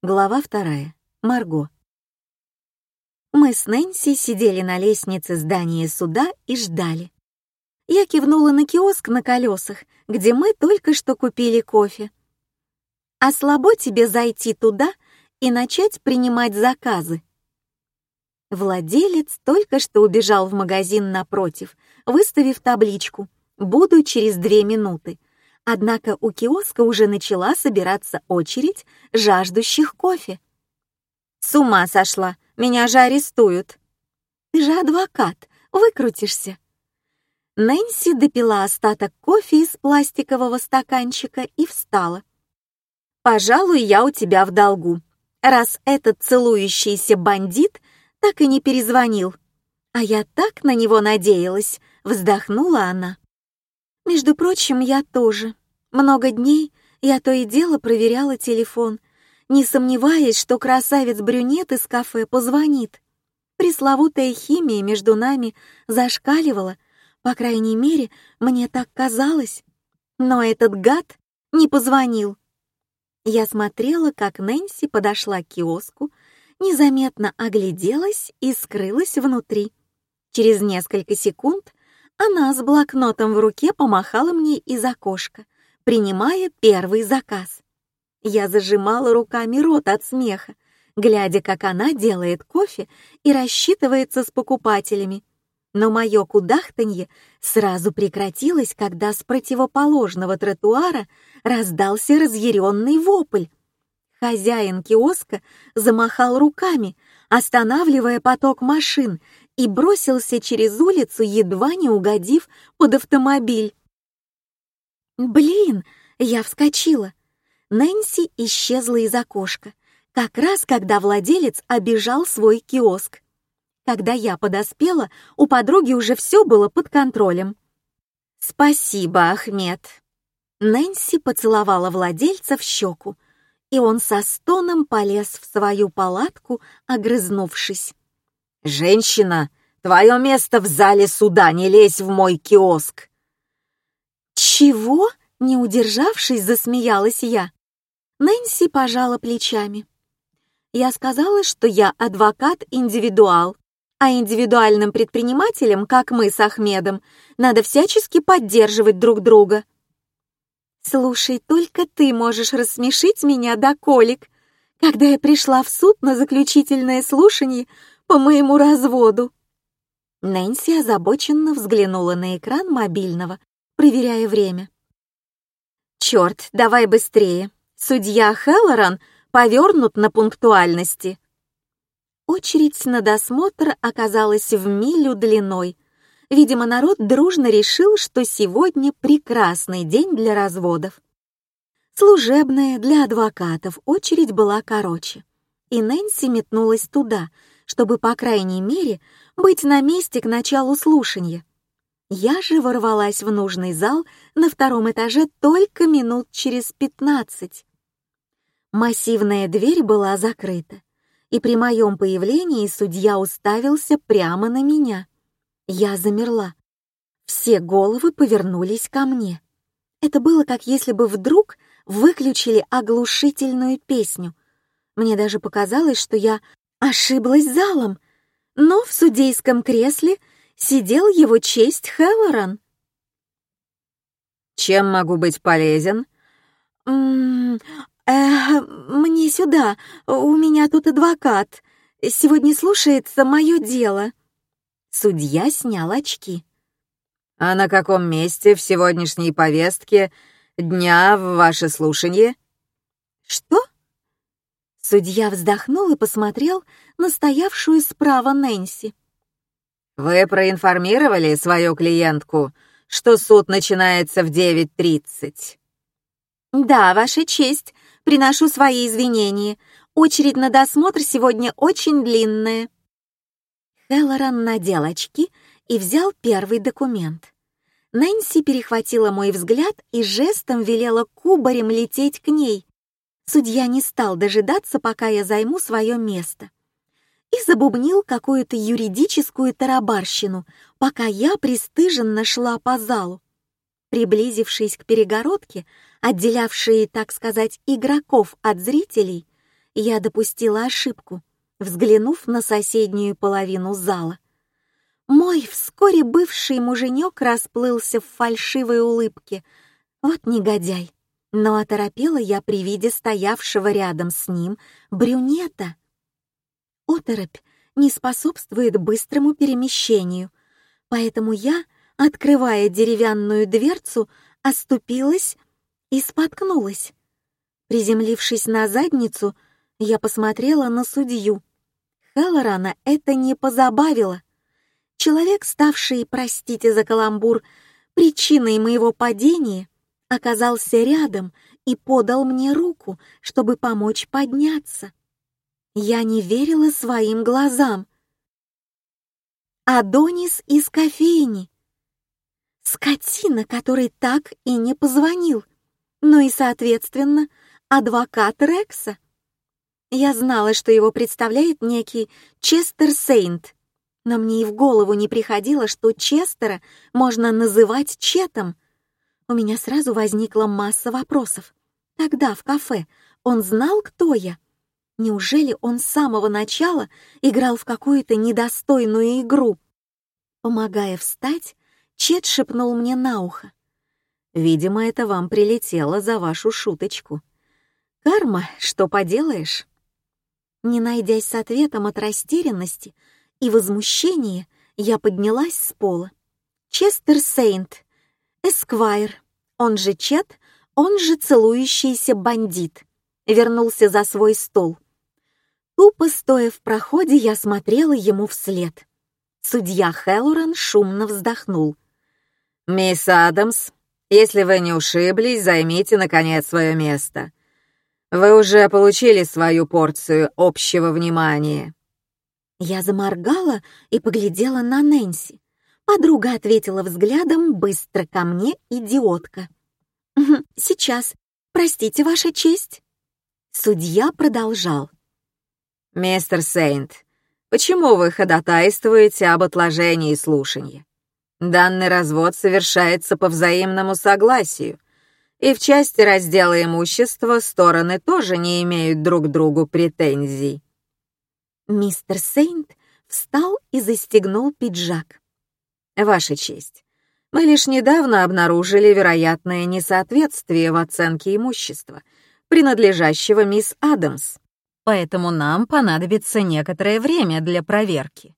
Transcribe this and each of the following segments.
Глава вторая. Марго. Мы с Нэнси сидели на лестнице здания суда и ждали. Я кивнула на киоск на колесах, где мы только что купили кофе. «А слабо тебе зайти туда и начать принимать заказы?» Владелец только что убежал в магазин напротив, выставив табличку «Буду через две минуты», Однако у киоска уже начала собираться очередь жаждущих кофе. «С ума сошла! Меня же арестуют!» «Ты же адвокат, выкрутишься!» Нэнси допила остаток кофе из пластикового стаканчика и встала. «Пожалуй, я у тебя в долгу, раз этот целующийся бандит так и не перезвонил. А я так на него надеялась», — вздохнула она. «Между прочим, я тоже. Много дней я то и дело проверяла телефон, не сомневаясь, что красавец-брюнет из кафе позвонит. Пресловутая химия между нами зашкаливала, по крайней мере, мне так казалось. Но этот гад не позвонил. Я смотрела, как Нэнси подошла к киоску, незаметно огляделась и скрылась внутри. Через несколько секунд она с блокнотом в руке помахала мне из окошка — принимая первый заказ. Я зажимала руками рот от смеха, глядя, как она делает кофе и рассчитывается с покупателями. Но мое кудахтанье сразу прекратилось, когда с противоположного тротуара раздался разъяренный вопль. Хозяин киоска замахал руками, останавливая поток машин, и бросился через улицу, едва не угодив под автомобиль. «Блин!» — я вскочила. Нэнси исчезла из окошка, как раз когда владелец обижал свой киоск. Когда я подоспела, у подруги уже все было под контролем. «Спасибо, Ахмед!» Нэнси поцеловала владельца в щеку, и он со стоном полез в свою палатку, огрызнувшись. «Женщина, твое место в зале суда, не лезь в мой киоск!» «Чего?» — не удержавшись, засмеялась я. Нэнси пожала плечами. Я сказала, что я адвокат-индивидуал, а индивидуальным предпринимателям, как мы с Ахмедом, надо всячески поддерживать друг друга. «Слушай, только ты можешь рассмешить меня до колик, когда я пришла в суд на заключительное слушание по моему разводу». Нэнси озабоченно взглянула на экран мобильного, проверяя время. «Черт, давай быстрее! Судья Хеллоран повернут на пунктуальности!» Очередь на досмотр оказалась в милю длиной. Видимо, народ дружно решил, что сегодня прекрасный день для разводов. Служебная для адвокатов очередь была короче, и Нэнси метнулась туда, чтобы, по крайней мере, быть на месте к началу слушания. Я же ворвалась в нужный зал на втором этаже только минут через пятнадцать. Массивная дверь была закрыта, и при моем появлении судья уставился прямо на меня. Я замерла. Все головы повернулись ко мне. Это было как если бы вдруг выключили оглушительную песню. Мне даже показалось, что я ошиблась залом, но в судейском кресле сидел его честь Хеллоран. «Чем могу быть полезен?» «М -м, э, «Мне сюда, у меня тут адвокат. Сегодня слушается мое дело». Судья снял очки. «А на каком месте в сегодняшней повестке дня в ваше слушание?» «Что?» Судья вздохнул и посмотрел на стоявшую справа Нэнси. «Вы проинформировали свою клиентку, что суд начинается в 9.30?» «Да, Ваша честь, приношу свои извинения. Очередь на досмотр сегодня очень длинная». Хеллоран надел очки и взял первый документ. Нэнси перехватила мой взгляд и жестом велела кубарем лететь к ней. Судья не стал дожидаться, пока я займу свое место и забубнил какую-то юридическую тарабарщину, пока я пристыженно шла по залу. Приблизившись к перегородке, отделявшей, так сказать, игроков от зрителей, Я допустила ошибку, взглянув на соседнюю половину зала. Мой вскоре бывший муженек расплылся в фальшивой улыбке. Вот негодяй. Но оторопела я при виде стоявшего рядом с ним брюнета. Оторопь не способствует быстрому перемещению, поэтому я, открывая деревянную дверцу, оступилась и споткнулась. Приземлившись на задницу, я посмотрела на судью. Хеллорана это не позабавило. Человек, ставший, простите за каламбур, причиной моего падения, оказался рядом и подал мне руку, чтобы помочь подняться. Я не верила своим глазам. Адонис из кофейни. Скотина, который так и не позвонил. Ну и, соответственно, адвокат Рекса. Я знала, что его представляет некий Честер Сейнт, но мне и в голову не приходило, что Честера можно называть Четом. У меня сразу возникла масса вопросов. Тогда, в кафе, он знал, кто я? Неужели он с самого начала играл в какую-то недостойную игру? Помогая встать, Чет шепнул мне на ухо. «Видимо, это вам прилетело за вашу шуточку. Карма, что поделаешь?» Не найдясь с ответом от растерянности и возмущения, я поднялась с пола. Честер Сейнт, Эсквайр, он же Чет, он же целующийся бандит, вернулся за свой стол. Тупо стоя в проходе, я смотрела ему вслед. Судья Хеллоран шумно вздохнул — «Мисс Адамс, если вы не ушиблись, займите, наконец, свое место. Вы уже получили свою порцию общего внимания». Я заморгала и поглядела на Нэнси. Подруга ответила взглядом быстро ко мне, идиотка. «Сейчас. Простите, Ваша честь». Судья продолжал. «Мистер Сейнт, почему вы ходатайствуете об отложении слушания? Данный развод совершается по взаимному согласию, и в части раздела имущества стороны тоже не имеют друг другу претензий. Мистер Сейнт встал и застегнул пиджак. Ваша честь, мы лишь недавно обнаружили вероятное несоответствие в оценке имущества, принадлежащего мисс Адамс, поэтому нам понадобится некоторое время для проверки.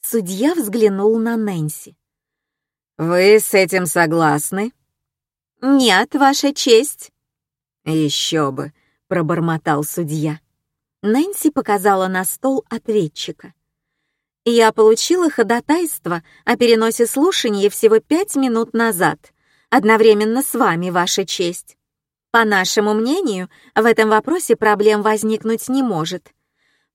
Судья взглянул на Нэнси. «Вы с этим согласны?» «Нет, Ваша честь». «Еще бы», — пробормотал судья. Нэнси показала на стол ответчика. «Я получила ходатайство о переносе слушания всего пять минут назад, одновременно с вами, Ваша честь. По нашему мнению, в этом вопросе проблем возникнуть не может.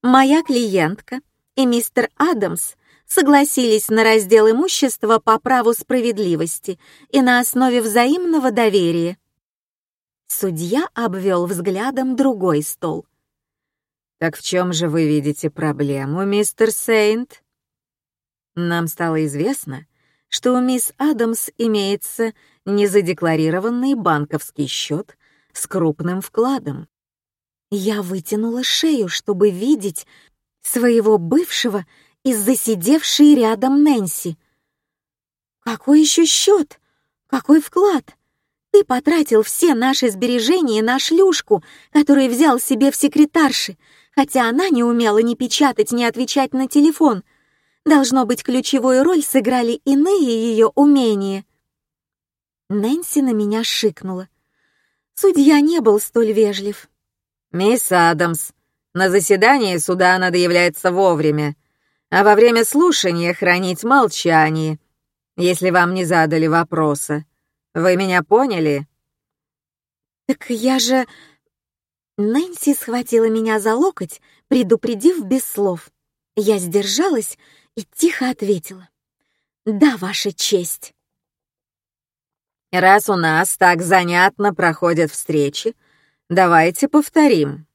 Моя клиентка и мистер Адамс согласились на раздел имущества по праву справедливости и на основе взаимного доверия. Судья обвел взглядом другой стол. «Так в чем же вы видите проблему, мистер Сейнт?» Нам стало известно, что у мисс Адамс имеется незадекларированный банковский счет с крупным вкладом. Я вытянула шею, чтобы видеть своего бывшего и засидевшей рядом Нэнси. «Какой еще счет? Какой вклад? Ты потратил все наши сбережения на шлюшку, которую взял себе в секретарши, хотя она не умела ни печатать, ни отвечать на телефон. Должно быть, ключевую роль сыграли иные ее умения». Нэнси на меня шикнула. Судья не был столь вежлив. «Мисс Адамс, на заседание суда надо являться вовремя а во время слушания хранить молчание, если вам не задали вопроса. Вы меня поняли?» «Так я же...» Нэнси схватила меня за локоть, предупредив без слов. Я сдержалась и тихо ответила. «Да, Ваша честь». «Раз у нас так занятно проходят встречи, давайте повторим».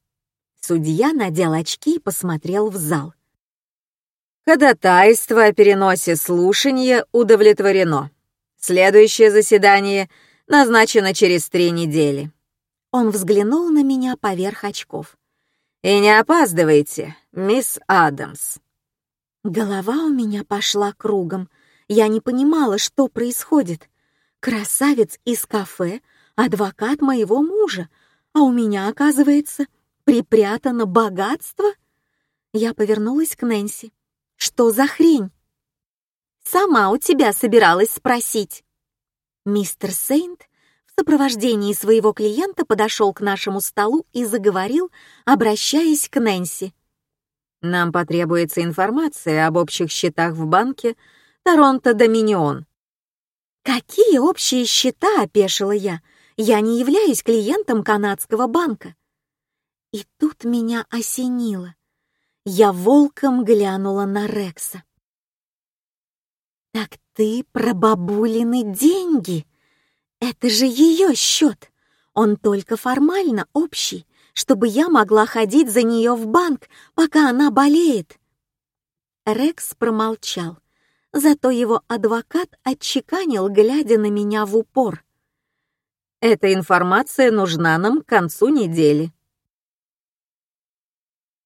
Судья надел очки и посмотрел в зал. Ходатайство о переносе слушания удовлетворено. Следующее заседание назначено через три недели. Он взглянул на меня поверх очков. И не опаздывайте, мисс Адамс». Голова у меня пошла кругом. Я не понимала, что происходит. Красавец из кафе, адвокат моего мужа, а у меня, оказывается, припрятано богатство. Я повернулась к Нэнси. «Что за хрень?» «Сама у тебя собиралась спросить». Мистер Сейнт в сопровождении своего клиента подошел к нашему столу и заговорил, обращаясь к Нэнси. «Нам потребуется информация об общих счетах в банке Торонто Доминион». «Какие общие счета?» — опешила я. «Я не являюсь клиентом канадского банка». И тут меня осенило. Я волком глянула на Рекса. «Так ты про бабулины деньги? Это же ее счет. Он только формально общий, чтобы я могла ходить за нее в банк, пока она болеет». Рекс промолчал, зато его адвокат отчеканил, глядя на меня в упор. «Эта информация нужна нам к концу недели.